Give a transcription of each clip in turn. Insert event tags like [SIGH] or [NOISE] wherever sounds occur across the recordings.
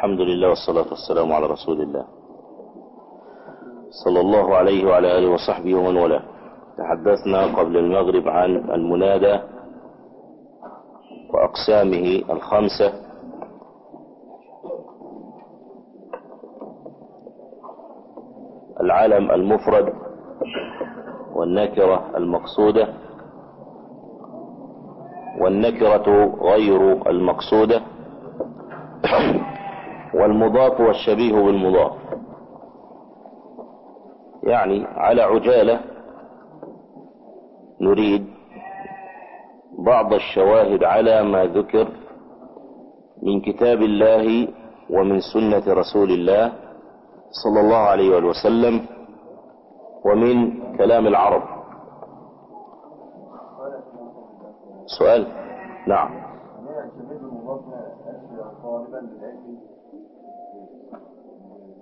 الحمد لله والصلاة والسلام على رسول الله. صلى الله عليه وعلى آله وصحبه ومن والاه. تحدثنا قبل المغرب عن المنادى وأقسامه الخمسة. العلم المفرد والنكرة المقصودة والنكرة غير المقصودة. والمضاف والشبيه بالمضاف. يعني على عجالة نريد بعض الشواهد على ما ذكر من كتاب الله ومن سنة رسول الله صلى الله عليه وسلم ومن كلام العرب. سؤال؟ نعم.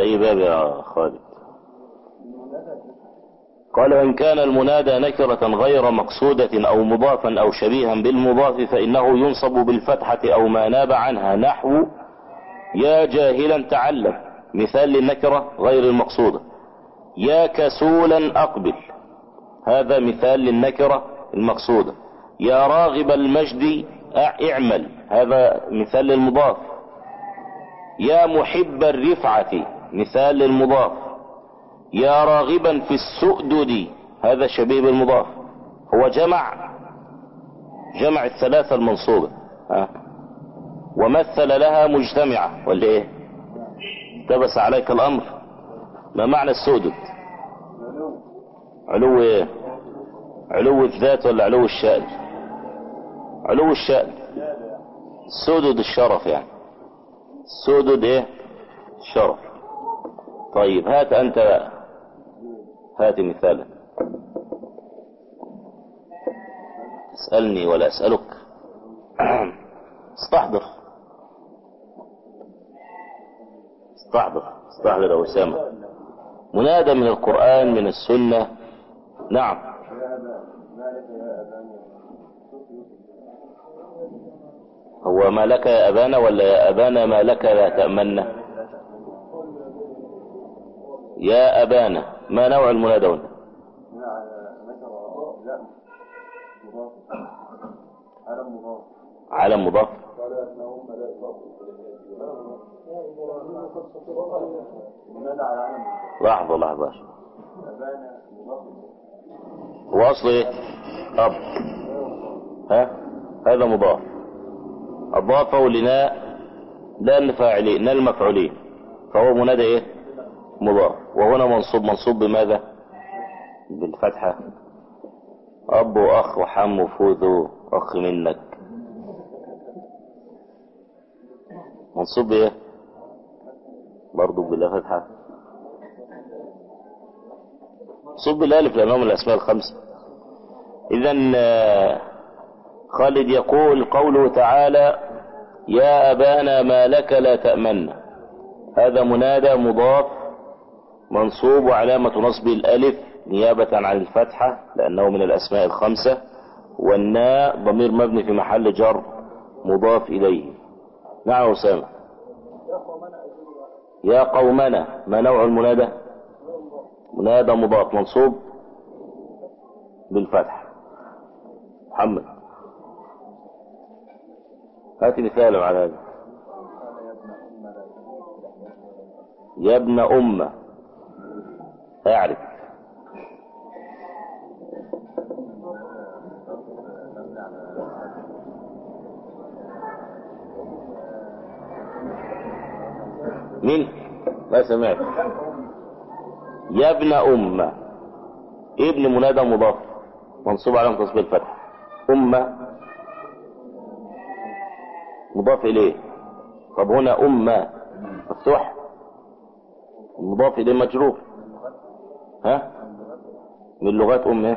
في أي باب يا خالد؟ قال وإن كان المنادى نكرة غير مقصودة أو مضافا أو شبيها بالمضاف فإنه ينصب بالفتحة أو ما ناب عنها نحو يا جاهلا تعلم مثال للنكرة غير المقصودة. يا كسولا أقبل هذا مثال للنكرة المقصودة. يا راغب المجد اعمل هذا مثال للمضاف. يا محب الرفعة مثال للمضاف. يا راغبا في السؤدد. هذا شبيه بالمضاف. هو جمع جمع الثلاثة المنصوبة. ها؟ ومثل لها مجتمعة. ولا إيه؟ التبس عليك الأمر. ما معنى السؤدد؟ علو إيه؟ علو الذات ولا علو الشأن؟ علو الشأن. السؤدد الشرف يعني. السؤدد إيه؟ الشرف طيب هات بقى هات مثالا تسألني ولا أسألك. استحضر. استحضر. استحضر يا أسامة. منادى من القرآن من السنة. نعم. هو ما لك يا أبانا ولا يا أبانا ما لك لا تأمنا يا أبانا ما نوع المنادى هنا علم مضاف. لحظة لحظة. هو أصل إيه؟ أب. ها؟ هذا مضاف. أضافه لنا لا الفاعلين لا المفعولين فهو منادى إيه؟ مضاف. وهنا منصوب منصوب بماذا؟ بالفتحة. أب وأخ وحم وفوذ أخ منك. منصوب بإيه؟ برضو بلا فتحة. منصوب بالألف لأنه من الأسماء الخمسة. إذا خالد يقول قوله تعالى يا أبانا ما لك لا تأمنا هذا منادى مضاف منصوب وعلامة نصب الألف نيابة عن الفتحة لأنه من الأسماء الخمسة والناء ضمير مبني في محل جر مضاف إليه. نعم أسامة يا قومنا ما نوع المنادى؟ منادى مضاف منصوب بالفتح. محمد. هات مثال على هذا. يا ابن أمة. اعرف مين؟ ما سمعت. يا ابن أمة ابن منادى مضاف. منصوب على تصبير الفتح. أمة مضاف إليه. طب هنا أمة مفتوح. مضاف إليه مجرور. ها؟ من لغات أمة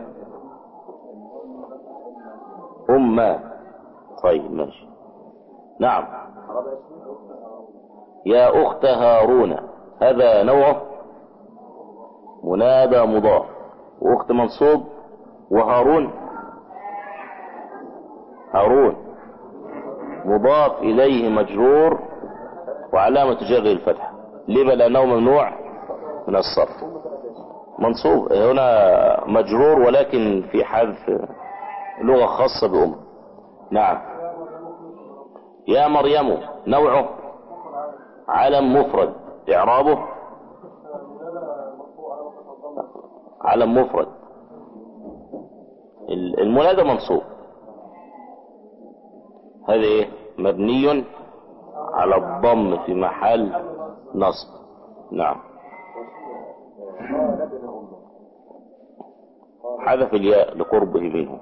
أمة طيب ماشي. نعم. يا أخت هارون هذا نوعه منادى مضاف. وأخت منصوب وهارون. هارون. مضاف إليه مجرور وعلامة جره الفتح. لما لأنه ممنوع من الصرف. منصوب هنا مجرور ولكن في حذف لغة خاصة بأم. نعم. يا مريم نوعه؟ علم مفرد. إعرابه؟ علم مفرد. المنادى منصوب. هذا إيه؟ مبني على الضم في محل نصب. نعم. حذف الياء لقربه منه.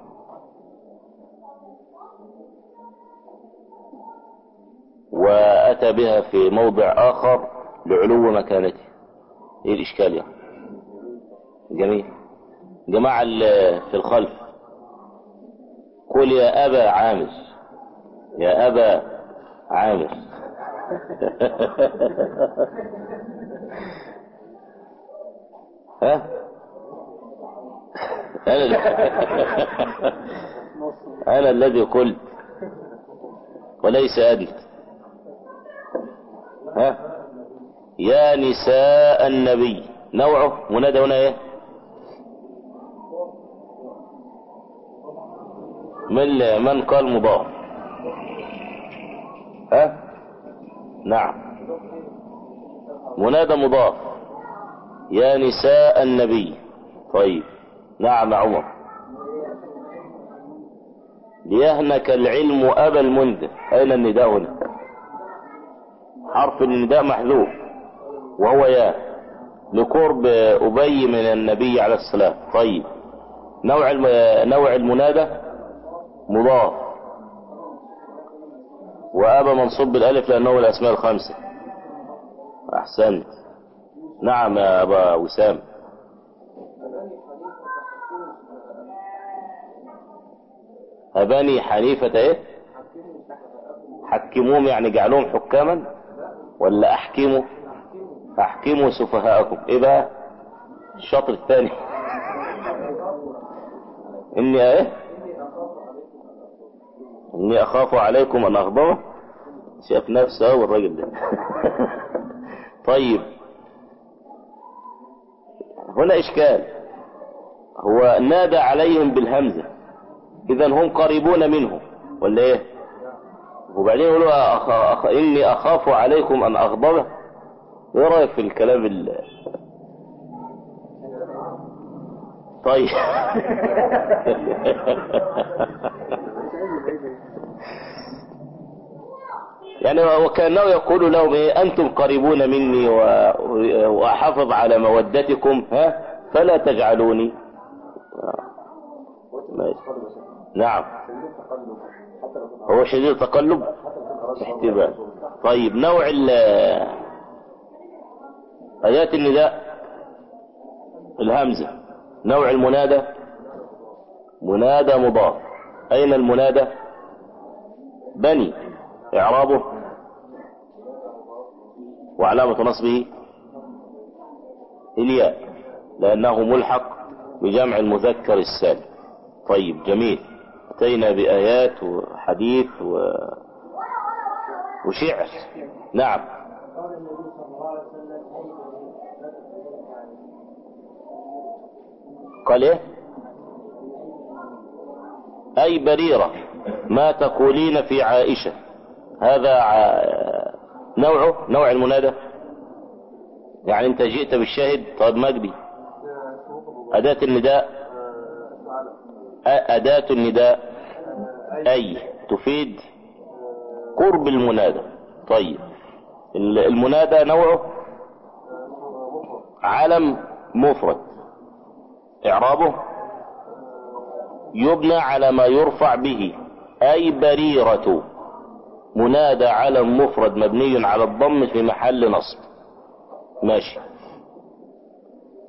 وأتى بها في موضع آخر لعلو مكانته. إيه الإشكال يعني؟ جميل. جماعة في الخلف. قل يا أبا عامر. يا أبا عامر. [LAUGHS] ها؟ أنا [LAUGHS] أنا الذي قلت. وليس أنت ها؟ يا نساء النبي. نوعه. منادى هنا إيه؟ من من قال مضاف. ها؟ نعم. منادى مضاف. يا نساء النبي. طيب. نعم عمر. ليهنك العلم أبا المنذر. أين النداء هنا؟ حرف النداء محذوف. وهو يا لقرب أبي من النبي عليه السلام. طيب. نوع نوع المنادى؟ مضاف. وأبا منصوب بالألف لأنه الأسماء الخمسة. أحسنت. نعم يا أبا وسام. أباني حنيفة إيه؟ حكموهم يعني جعلوهم حكاما؟ ولا أحكموا؟ أحكموا سفهاءكم. إيه بقى؟ الشطر الثاني. إني إيه؟ إني أخاف عليكم أن أغضبه شاف نفسه والراجل ده. [LAUGHS] طيب. هنا إشكال. هو نادى عليهم بالهمزة. إذا هم قريبون منه. ولا إيه؟ وبعدين يقولوا أخ... أخ... إني أخاف عليكم أن أغضبه إيه رأيك في الكلام ال... طيب. [LAUGHS] يعني وكأنه يقول لهم إيه؟ أنتم قريبون مني و... وأحافظ على مودتكم. ها؟ فلا تجعلوني. نعم. هو شديد التقلب؟ احتمال. طيب نوع ال آيات النداء؟ الهمزة. نوع المنادى؟ منادى مضاف. أين المنادى؟ بني. إعرابه؟ وعلامة نصبه؟ الياء. لأنه ملحق بجمع المذكر السالم. طيب جميل. أتينا بآيات وحديث و... وشعر. نعم. قال إيه؟ أي بريرة. ما تقولين في عائشة. هذا ع... نوعه؟ نوع المنادى؟ يعني أنت جئت بالشاهد طيب مجدي أداة النداء؟ أداة النداء أي تفيد قرب المنادى. طيب. المنادى نوعه علم مفرد. إعرابه يبنى على ما يرفع به. أي بريرة. منادى علم مفرد مبني على الضم في محل نصب. ماشي.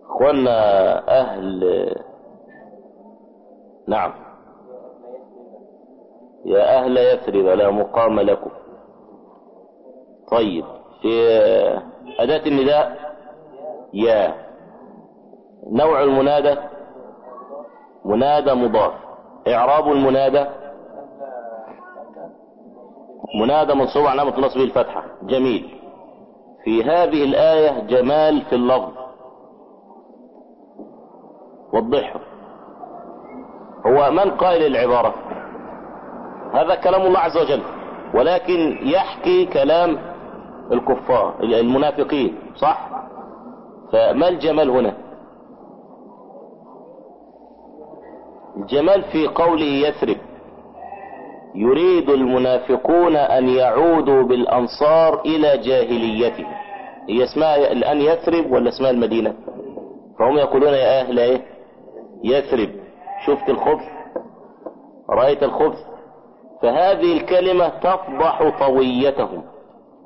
اخوانا أهل نعم. يا أهل يثرب لا مقام لكم. طيب في أداة النداء؟ يا. نوع المنادى؟ منادى مضاف. إعراب المنادى؟ منادى منصوب علامة نصبه الفتحة. جميل. في هذه الآية جمال في اللفظ. وضحه هو من قائل العبارة هذا كلام الله عز وجل. ولكن يحكي كلام الكفار المنافقين صح؟ فما الجمال هنا؟ الجمال في قوله يثرب يريد المنافقون أن يعودوا بالأنصار إلى جاهليتهم هي اسمها الآن يثرب ولا اسمها المدينة؟ فهم يقولون يا أهل إيه؟ يثرب. شفت الخبث رأيت الخبث فهذه الكلمة تفضح طويتهم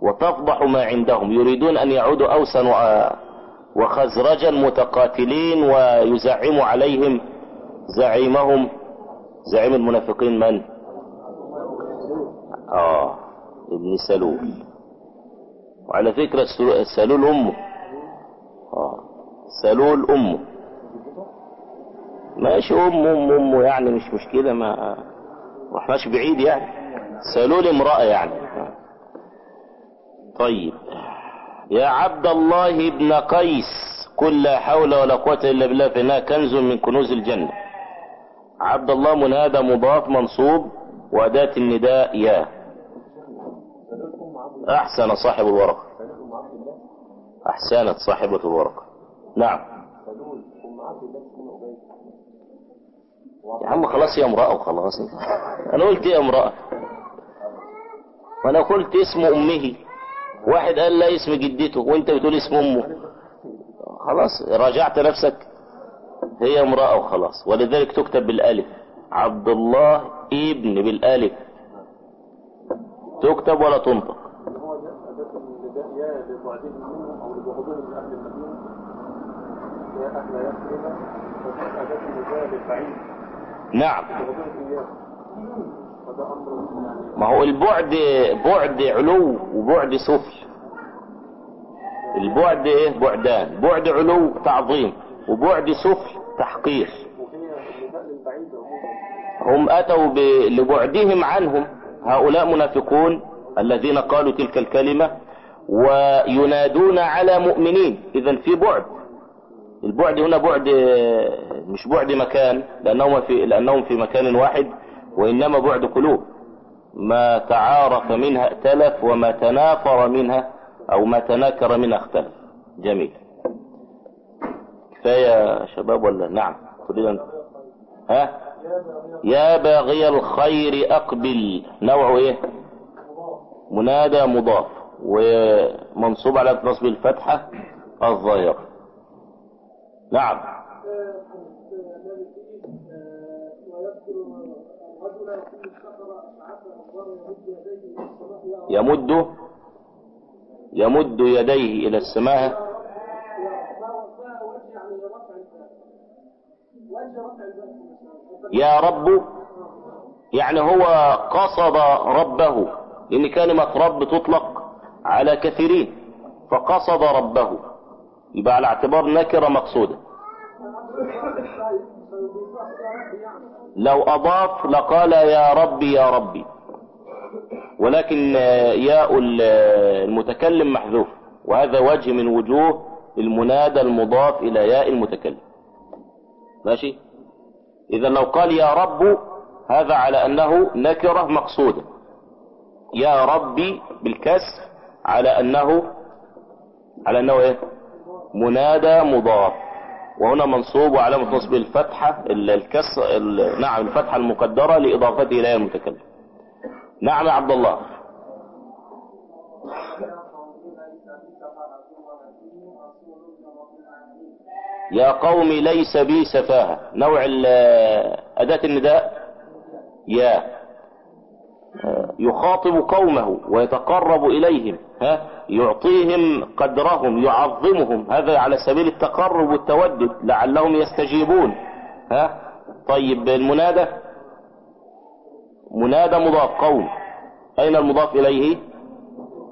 وتفضح ما عندهم. يريدون أن يعودوا أوسا وخزرجا متقاتلين ويزعم عليهم. زعيمهم. زعيم المنافقين من؟ آه ابن سلول. وعلى فكرة سلول أمه. آه سلول أمه. ماشي امه امه أمه يعني مش مشكلة ما رحناش بعيد يعني. سلول امرأة يعني. طيب. يا عبد الله ابن قيس قل لا حول ولا قوة إلا بالله فإنها كنز من كنوز الجنة. عبد الله منادى مضاف منصوب وأداة النداء يا. أحسن صاحب الورقة. أحسنت صاحبة الورقة. نعم. يا عم خلاص يا امرأة وخلاص. أنا قلت يا امرأة؟ وأنا قلت اسم أمه. واحد قال لا اسم جدته وأنت بتقول اسم أمه. خلاص راجعت نفسك. هي امرأة وخلاص. ولذلك تكتب بالألف. عبد الله ابن بالألف. تكتب ولا تنطق. نعم. ما هو البعد بعد علو وبعد سفل. البعد إيه؟ بعدان. بعد علو تعظيم وبعد سفل تحقير هم أتوا ب... لبعدهم عنهم هؤلاء منافقون الذين قالوا تلك الكلمة وينادون على مؤمنين. اذا في بعد. البعد هنا بعد مش بعد مكان لأنهم في لأنهم في مكان واحد وإنما بعد قلوب. ما تعارف منها ائتلف وما تنافر منها أو ما تناكر منها اختلف. جميل. كفاية شباب ولا؟ نعم. تريد ها؟ يا باغي الخير أقبل. نوعه إيه؟ منادى مضاف. ومنصوب على نصب الفتحة الظاهرة. نعم. يمد يمد يديه إلى السماء. يا رب يعني هو قصد ربه لأن كلمة رب تطلق على كثيرين فقصد ربه. يبقى على اعتبار نكرة مقصودة. لو أضاف لقال يا ربي يا ربي. ولكن ياء المتكلم محذوف وهذا وجه من وجوه المنادى المضاف إلى ياء المتكلم. ماشي؟ اذا لو قال يا رب هذا على أنه نكرة مقصودة. يا ربي بالكسر على أنه على أنه إيه؟ منادى مضاف. وهنا منصوب وعلامة نصب الفتحة الكسر نعم الفتحة المقدرة لإضافته إلى المتكلم. نعم يا عبد الله. يا قوم ليس بي سفاهة. نوع أداة النداء؟ يا. يخاطب قومه ويتقرب إليهم ها؟ يعطيهم قدرهم يعظمهم. هذا على سبيل التقرب والتودد لعلهم يستجيبون ها؟ طيب المنادى؟ منادى مضاف قوم أين المضاف إليه؟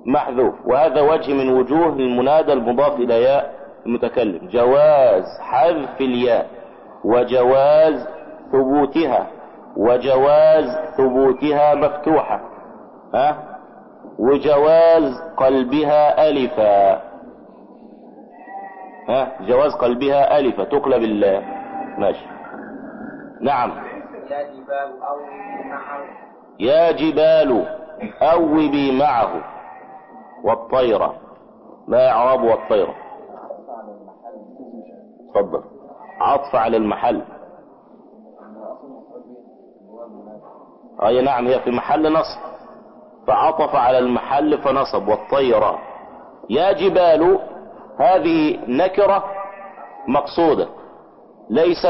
محذوف. وهذا وجه من وجوه المنادى المضاف إلى ياء المتكلم. جواز حذف الياء. وجواز ثبوتها. وجواز ثبوتها مفتوحة. ها؟ وجواز قلبها ألفا. ها؟ جواز قلبها ألفا. تقلب الله ماشي. نعم. أوبي معه يا جبال أوبي معه والطيرة ما إعراب والطيرة تفضل. عطف على المحل. أي نعم هي في محل نصب. فعطف على المحل فنصب. والطيرة يا جبال هذه نكرة مقصودة. ليس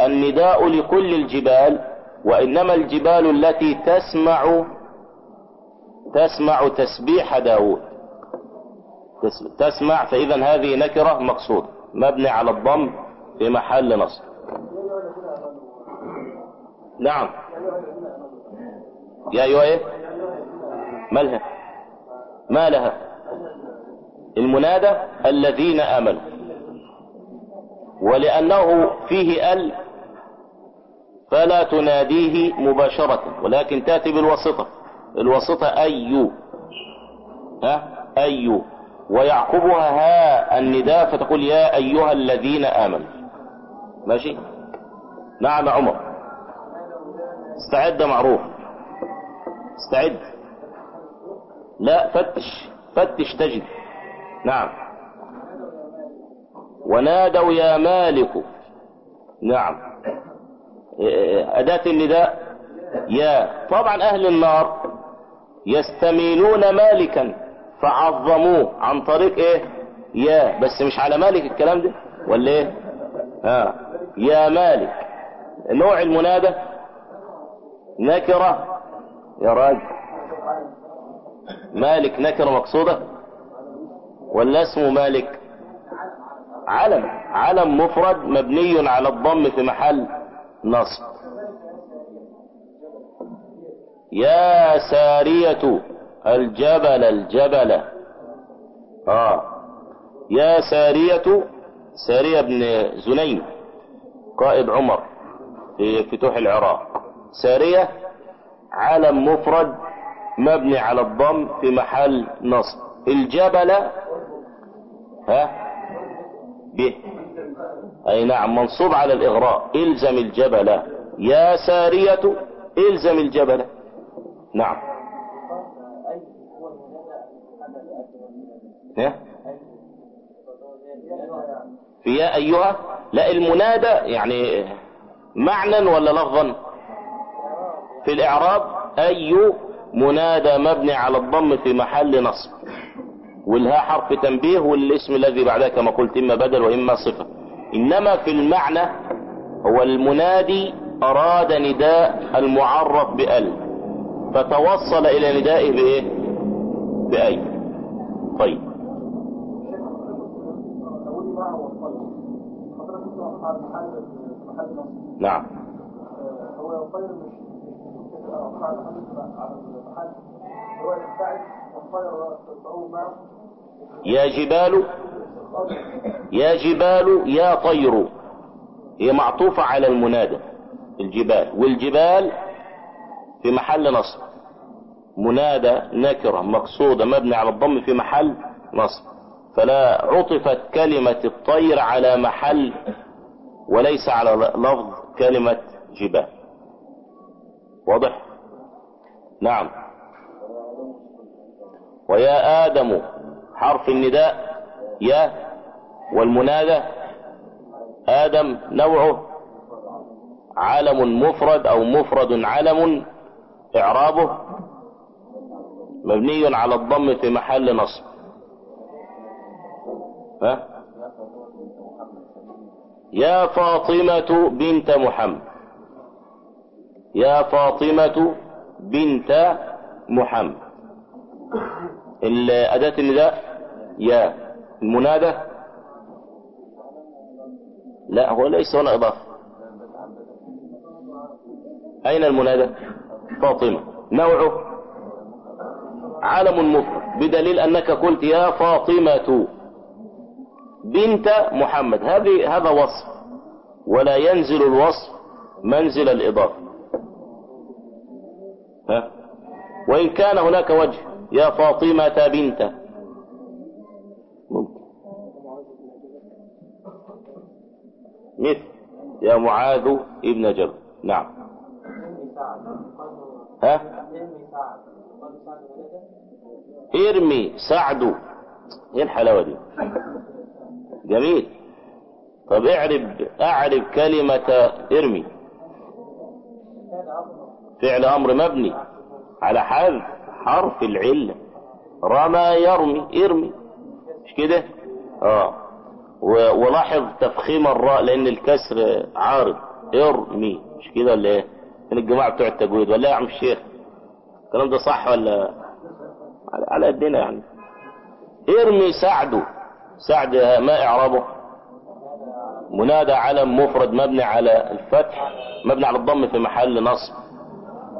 النداء لكل الجبال. وإنما الجبال التي تسمع تسمع تسبيح داود. تس- تسمع فإذا هذه نكرة مقصودة مبني على الضم في محل نصب. نعم. يا أيها إيه؟ مالها ما لها؟ المنادى الذين آمنوا. ولأنه فيه أل فلا تناديه مباشرة ولكن تأتي بالواسطة. الواسطة أي ها؟ أي. ويعقبها ها النداء فتقول يا أيها الذين آمنوا. ماشي؟ نعم عمر. استعد معروف. استعد. لا فتش. فتش تجد. نعم. ونادوا يا مالك. نعم. أداة النداء. يا. طبعا أهل النار يستميلون مالكا فعظموه. عن طريق إيه؟ يا. بس مش على مالك الكلام ده؟ ولا إيه؟ ها يا مالك. نوع المنادى؟ نكرة. يا راجل. مالك نكرة مقصودة؟ ولا اسمه مالك؟ علم. علم مفرد مبني على الضم في محل. نصب. يا سارية الجبل الجبل. آه. يا سارية سارية بن زنين قائد عمر في فتوح العراق. سارية علم مفرد مبني على الضم في محل نصب. الجبل ها؟ به. أي نعم منصوب على الإغراء. إلزم الجبل. يا سارية إلزم الجبل. نعم؟ في يا أيها؟ لا المنادى يعني معنى ولا لفظا؟ في الإعراب أي منادى مبني على الضم في محل نصب. والها حرف تنبيه والاسم الذي بعدها كما قلت إما بدل وإما صفة. إنما في المعنى هو المنادي أراد نداء المعرف بأل فتوصل إلى ندائه بإيه؟ بأي. طيب. نعم. هو يا جبال يا جبال يا طير. هي معطوفة على المنادى الجبال. والجبال في محل نصب. منادى نكرة مقصودة مبني على الضم في محل نصب. فلا عطفت كلمة الطير على محل وليس على لفظ كلمة جبال. واضح؟ نعم. ويا آدم حرف النداء يا والمنادى آدم نوعه علم مفرد أو مفرد علم إعرابه مبني على الضم في محل نصب. ها؟ يا فاطمة بنت محمد. يا فاطمة بنت محمد. ال- أداة النداء يا. المنادى لا هو ليس هنا إضافة أين المنادى؟ فاطمة. نوعه؟ علم مفرد بدليل أنك قلت يا فاطمة بنت محمد. هذه هذا وصف ولا ينزل الوصف منزل الإضافة. ها؟ وإن كان هناك وجه يا فاطمة بنت ممكن مثل يا معاذ ابن جبل. نعم. ها؟ ارمي سعد. إيه الحلاوة دي؟ جميل. طب اعرب اعرب كلمة ارمي. فعل أمر مبني على حذف حرف العلة رمى يرمي ارمي. مش كده؟ آه. ولاحظ تفخيم الراء لأن الكسر عارض. ارمي مش كده ولا إيه؟ من الجماعة بتوع التجويد. ولا يا عم الشيخ؟ الكلام ده صح ولا؟ على- قدنا يعني. ارمي سعد. سعد ما إعرابه؟ منادى علم مفرد مبني على الفتح مبني على الضم في محل نصب.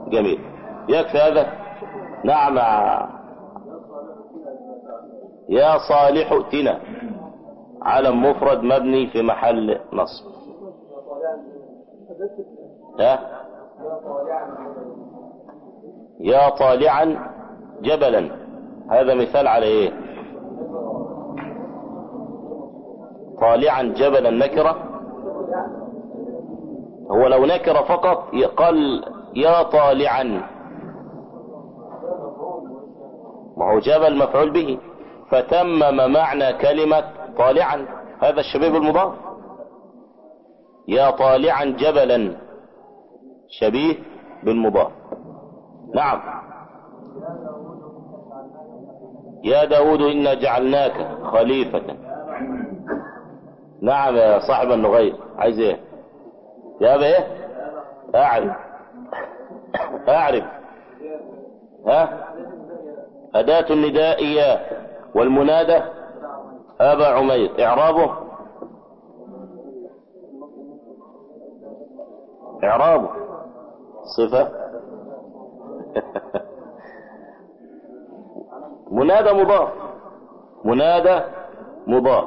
جميل. يكفي هذا؟ نعم. يا صالح ائتنا. علم مفرد مبني في محل نصب. ها؟ يا طالعا جبلا. هذا مثال على إيه؟ طالعا جبلا نكرة. هو لو نكرة فقط قال يا طالعا. ما هو جبل مفعول به. فتمم معنى كلمة طالعا. هذا الشبيب المضاف. يا طالعا جبلا. شبيه بالمضاف. نعم. يا داود إنا جعلناك خليفة. نعم يا صاحب النغير. عايز إيه؟ يا ابا إيه؟ أعرف. أعرف. ها؟ أداة النداء يا والمنادى أبا عمير إعرابه؟ إعرابه. صفة؟ [LAUGHS] منادى مضاف. منادى مضاف.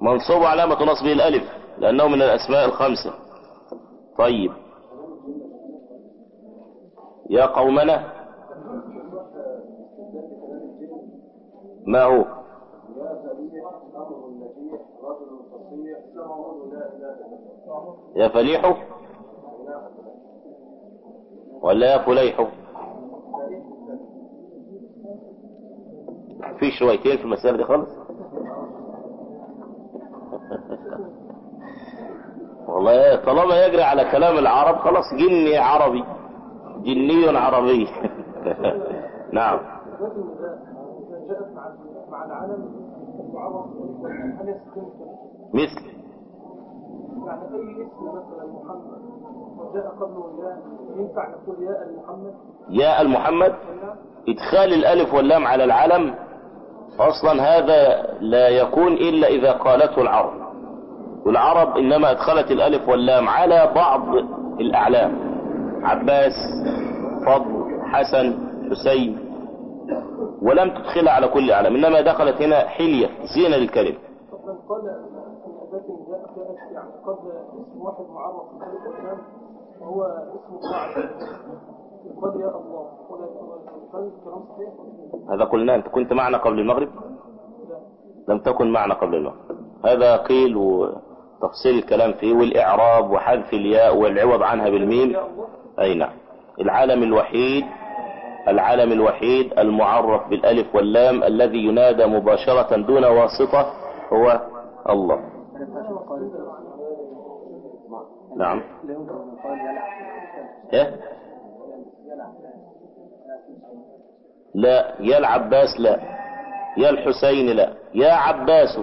منصوب علامة نصبه الألف لأنه من الأسماء الخمسة. طيب. يا قومنا ما هو؟ يا فليح ولا يا فليح؟ في شويتين في المسألة دي خالص؟ [LAUGHS] والله طالما يجري على كلام العرب خلاص جني عربي. جني عربي. [LAUGHS] نعم. مع مع مثل. يعني أي اسم مثلا محمد وجاء قبله ياء ينفع نقول ياء المحمد يا المحمد ولا إدخال الألف واللام على العلم أصلا هذا لا يكون إلا إذا قالته العرب. والعرب إنما أدخلت الألف واللام على بعض الأعلام. عباس فضل حسن حسين ولم تدخلها على كل أعلام. إنما دخلت هنا حلية زينة للكلمة ان أداة النداء كانت يعني قبل اسم واحد معرف بالالف واللام وهو اسم الله. قال يا الله. هذا قلنا أنت كنت معنا قبل المغرب؟ لم تكن معنا قبل المغرب. هذا قيل وتفصيل الكلام فيه والإعراب وحذف الياء والعوض عنها بالميم. أي نعم. العالم الوحيد العالم الوحيد المعرف بالألف واللام الذي ينادى مباشرة دون واسطة هو الله. نعم. إيه؟ لا يا العباس لا. يا الحسين لا. يا عباس.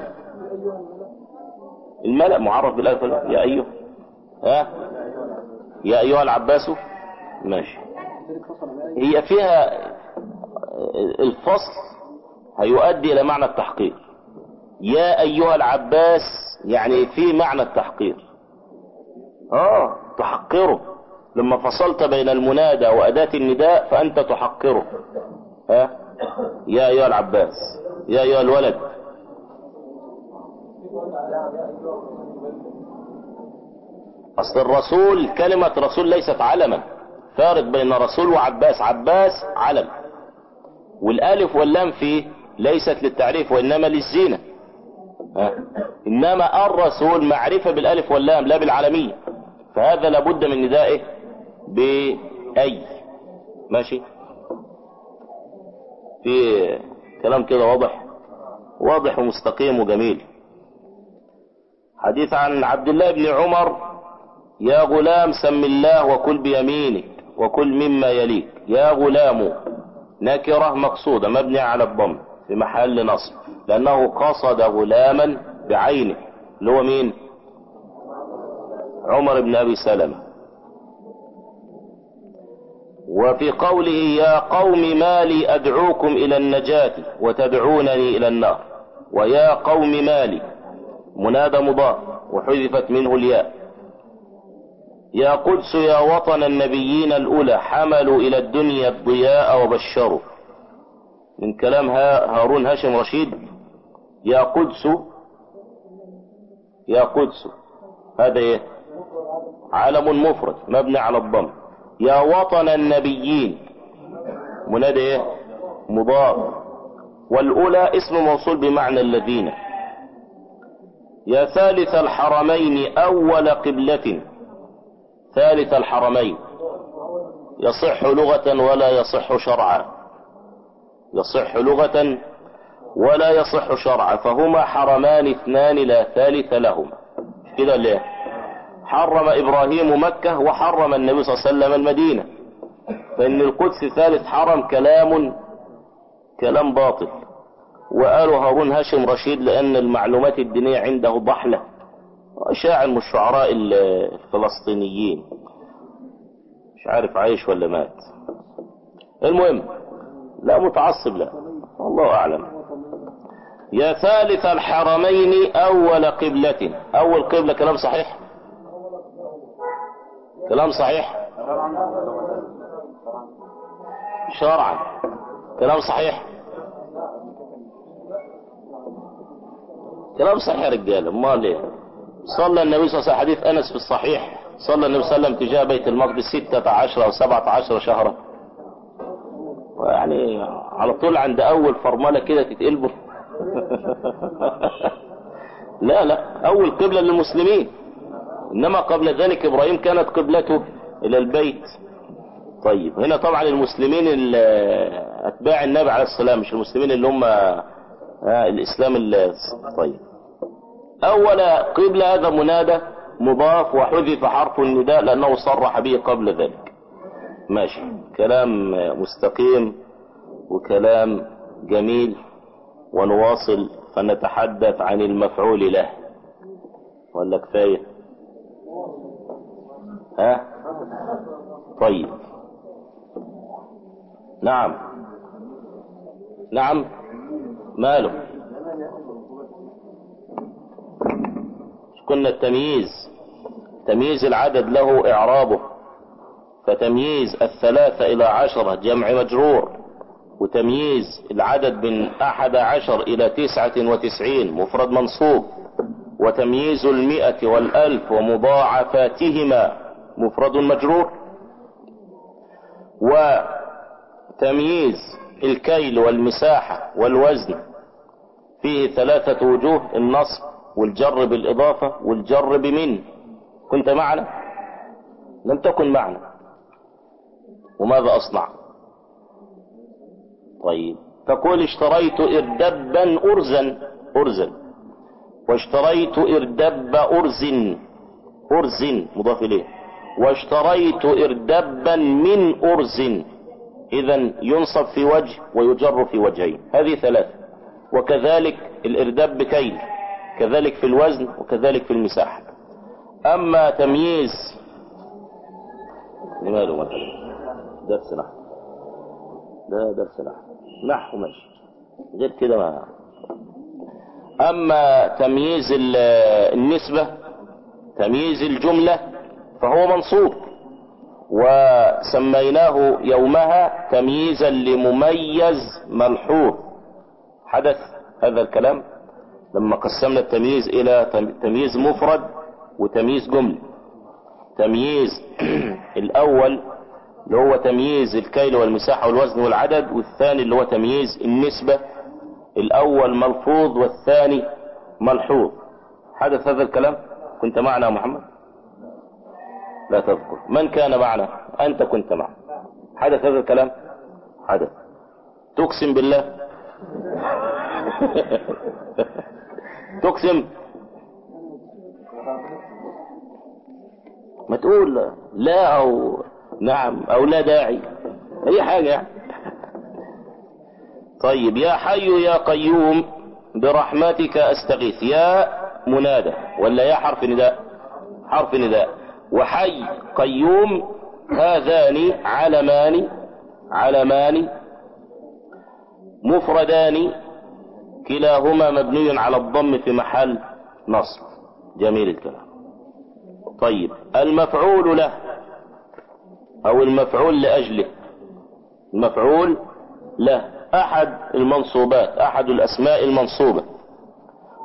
الملأ معرف بالألف يا أيها. ها؟ يا أيها العباس. ماشي. هي فيها الفصل هيؤدي إلى معنى التحقير يا أيها العباس يعني في معنى التحقير آه تحقره. لما فصلت بين المنادى وأداة النداء فأنت تحقره. ها؟ يا أيها العباس يا أيها الولد. أصل الرسول كلمة رسول ليست علما. فارق بين رسول وعباس. عباس علم. والألف واللام فيه ليست للتعريف وإنما للزينة. ها. إنما الرسول معرفة بالألف واللام لا بالعالمية. فهذا لابد من ندائه بأي؟ ماشي. في كلام كده واضح. واضح ومستقيم وجميل. حديث عن عبد الله بن عمر يا غلام سم الله وكل بيمينك وكل مما يليك. يا غلام نكرة مقصودة مبني على الضم في محل نصب. لأنه قصد غلاما بعينه. اللي هو مين؟ عمر بن أبي سلمة. وفي قوله يا قوم ما لي أدعوكم إلى النجاة وتدعونني إلى النار. ويا قوم ما لي. منادى مضاف وحذفت منه الياء. يا قدس يا وطن النبيين الأولى حملوا إلى الدنيا الضياء وبشروا. من كلام هارون هاشم رشيد يا قدس يا قدس. هذا إيه؟ علم مفرد مبني على الضم. يا وطن النبيين. منادى إيه؟ مضاف. والأولى اسم موصول بمعنى الذين. يا ثالث الحرمين أول قبلة. ثالث الحرمين. يصح لغة ولا يصح شرعا. يصح لغة ولا يصح شرعا. فهما حرمان اثنان لا ثالث لهما. كده ليه؟ حرم إبراهيم مكة وحرم النبي صلى الله عليه وسلم المدينة. فإن القدس ثالث حرم كلام كلام باطل. وقالوا هارون هاشم رشيد لأن المعلومات الدينية عنده ضحلة. شاعر من الشعراء الفلسطينيين. مش عارف عايش ولا مات. المهم لا متعصب لا. والله أعلم. يا ثالث الحرمين أول قبلة. أول قبلة كلام صحيح؟ كلام صحيح. شرعا. كلام صحيح. كلام صحيح يا رجال امال إيه صلى النبي صلى الله عليه وسلم حديث أنس في الصحيح. صلى النبي صلى الله عليه وسلم تجاه بيت المقدس ستة عشر أو سبعة عشر شهرا. يعني على طول عند أول فرملة كده تتقلبه [LAUGHS] لا لا أول قبلة للمسلمين. إنما قبل ذلك إبراهيم كانت قبلته إلى البيت. طيب هنا طبعا المسلمين أتباع النبي عليه السلام مش المسلمين اللي هم الإسلام اللي طيب. أول قبلة هذا منادى مضاف وحذف حرف النداء لأنه صرح به قبل ذلك. ماشي. كلام مستقيم وكلام جميل ونواصل فنتحدث عن المفعول له. ولا كفاية؟ ها؟ طيب. نعم. نعم. ماله؟ كنا التمييز. تمييز العدد له إعرابه. فتمييز الثلاثة إلى عشرة جمع مجرور. وتمييز العدد من أحد عشر إلى تسعة وتسعين مفرد منصوب. وتمييز المئة والألف ومضاعفاتهما. مفرد مجرور. وتمييز الكيل والمساحة والوزن. فيه ثلاثة وجوه النصب والجر بالإضافة والجر بمن. كنت معنا؟ لم تكن معنا. وماذا أصنع؟ طيب. تقول اشتريت إردبا أرزا. أرزا. واشتريت إردب أرز. أرز. مضاف إليه. واشتريت إردبا من أرز. إذا ينصب في وجه ويجر في وجهين. هذه ثلاثة وكذلك الإرداب بكيل. كذلك في الوزن وكذلك في المساحة. أما تمييز. لماذا مثلا درس نحو. ده درس نحو. نحو ماشي. غير كده ما. أما تمييز ال- النسبة تمييز الجملة فهو منصوب. وسميناه يومها تمييزا لمميز ملحوظ. حدث هذا الكلام لما قسمنا التمييز إلى تم- تمييز مفرد وتمييز جملة. تمييز [CLEARS THROAT] الأول اللي هو تمييز الكيل والمساحة والوزن والعدد والثاني اللي هو تمييز النسبة. الأول ملفوظ والثاني ملحوظ. حدث هذا الكلام؟ كنت معنا يا محمد؟ لا تذكر. من كان معنا؟ أنت كنت معنا. حدث هذا الكلام؟ حدث. تقسم بالله. [LAUGHS] تقسم. ما تقول لا أو نعم أو لا داعي. أي حاجة يعني. طيب يا حي يا قيوم برحمتك أستغيث. يا منادى ولا يا حرف نداء؟ حرف نداء. وحي قيوم هذان علمان علمان مفردان كلاهما مبني على الضم في محل نصب. جميل الكلام. طيب المفعول له أو المفعول لأجله؟ المفعول له. أحد المنصوبات أحد الأسماء المنصوبة.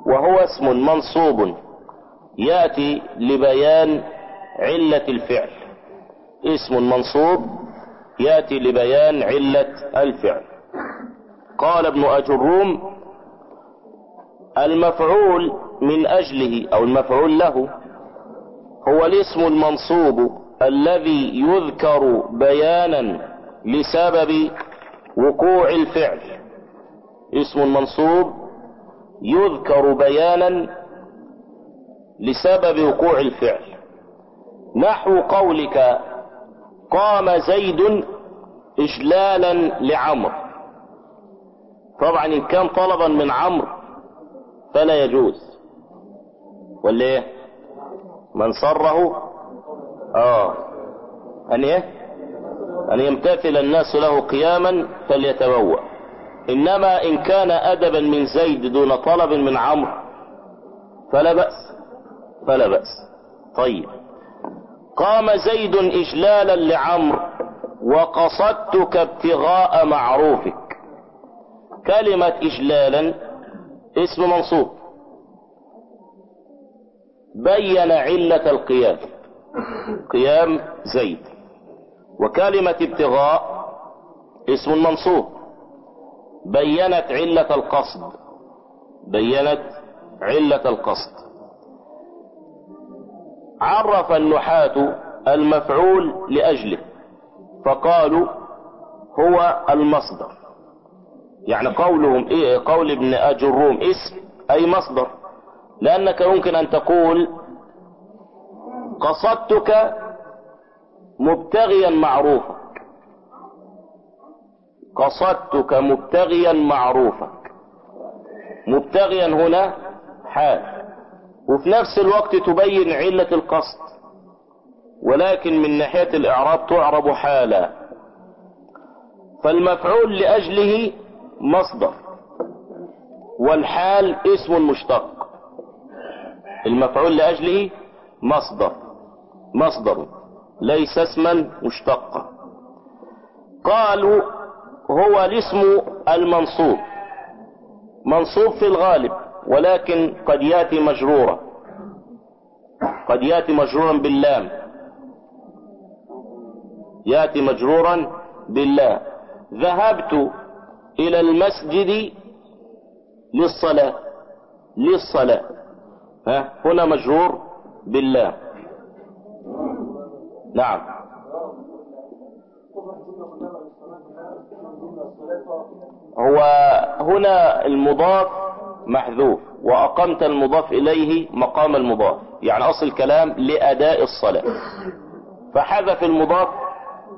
وهو اسم منصوب. يأتي لبيان علة الفعل. اسم منصوب يأتي لبيان علة الفعل. قال ابن أجروم المفعول من أجله أو المفعول له هو الاسم المنصوب الذي يذكر بيانا لسبب وقوع الفعل. اسم منصوب يذكر بيانا لسبب وقوع الفعل. نحو قولك قام زيد إجلالا لعمر طبعا إن كان طلبا من عمرو فلا يجوز. ولا إيه؟ من صره؟ آه. أن إيه؟ أن يمتثل الناس له قياما فليتبوأ. إنما إن كان ادبا من زيد دون طلب من عمرو فلا بأس. فلا بأس. طيب. قام زيد إجلالا لعمرو وقصدتك ابتغاء معروفك. كلمة إجلالا اسم منصوب. بين علة القيام قيام زيد. وكلمة ابتغاء اسم منصوب. بينت علة القصد بينت علة القصد. عرف النحاة المفعول لأجله فقالوا هو المصدر. يعني قولهم إيه؟ قول ابن أجروم اسم أي مصدر. لأنك يمكن أن تقول قصدتك مبتغيا معروفك قصدتك مبتغيا معروفك مبتغيا هنا حال. وفي نفس الوقت تبين علة القصد ولكن من ناحية الإعراب تعرب حالا فالمفعول لأجله مصدر والحال اسم مشتق. المفعول لأجله مصدر مصدر ليس اسما مشتقا. قالوا هو الاسم المنصوب منصوب في الغالب. ولكن قد ياتي مجرورا. قد ياتي مجرورا باللام. ياتي مجرورا بالله ذهبت إلى المسجد للصلاة. للصلاة. ها؟ هنا مجرور بالله نعم. هو هنا المضاف محذوف وأقمت المضاف إليه مقام المضاف يعني أصل الكلام لأداء الصلاة. فحذف المضاف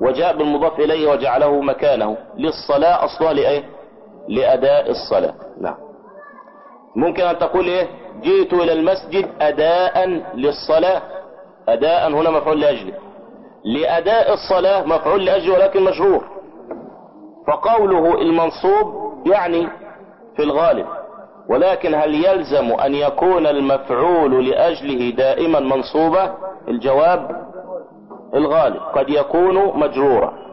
وجاء بالمضاف إليه وجعله مكانه. للصلاة أصلها لإيه؟ لأداء الصلاة. نعم. ممكن أن تقول إيه؟ جئت إلى المسجد أداء للصلاة. أداء هنا مفعول لأجله لأداء الصلاة مفعول لأجل ولكن مجرور فقوله المنصوب يعني في الغالب. ولكن هل يلزم أن يكون المفعول لأجله دائما منصوبة؟ الجواب الغالب قد يكون مجرورا.